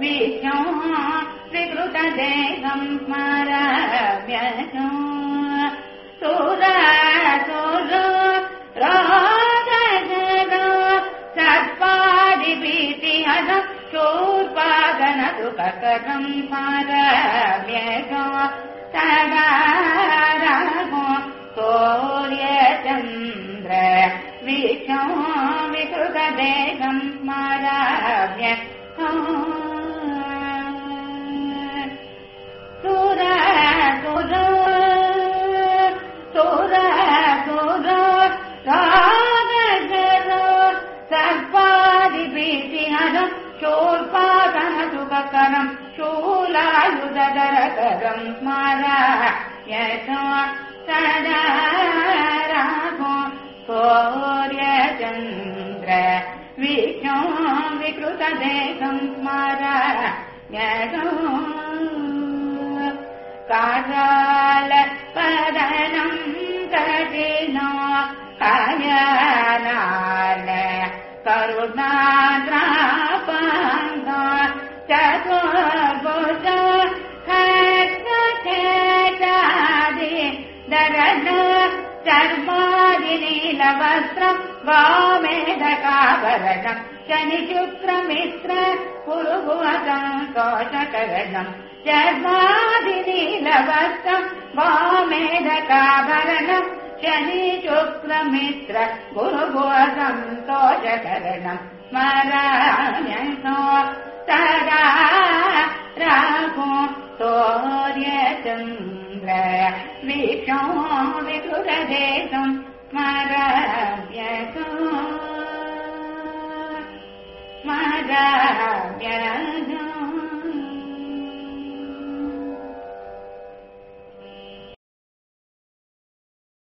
वीक्षो विकृतदेहम् स्मरव्यजो सुरा सुरो राजनो सर्पादिभीति अध चोर्पादनदुःखकरम् स्मरव्यजो सदा रागो वीक्षो विकृतदेहम् स्मराव्य शूलायुधरकरम् स्मरा यशो सदा राघो सौर्यचन्द्र विष्णो विकृतदेकम् स्मरा यशो काजाल पदनम् कठिनो कायनाल करुणाद्रापङ्ग चतुर्भुज दरद चर्मादिनीलवस्त्रम् वामेधकाभरणम् शनिशुक्रमित्र पुरुभुवसन्तोषकरणम् चर्मादिनीलवस्त्रम् वामेधकाभरणम् शनिशुक्रमित्र गुरुभुवसन्तोषकरणम् स्मराम्यसो तदा राघो सौर्यचन्द्र विकृतदेशम् स्मराव्यसो स्मराव्य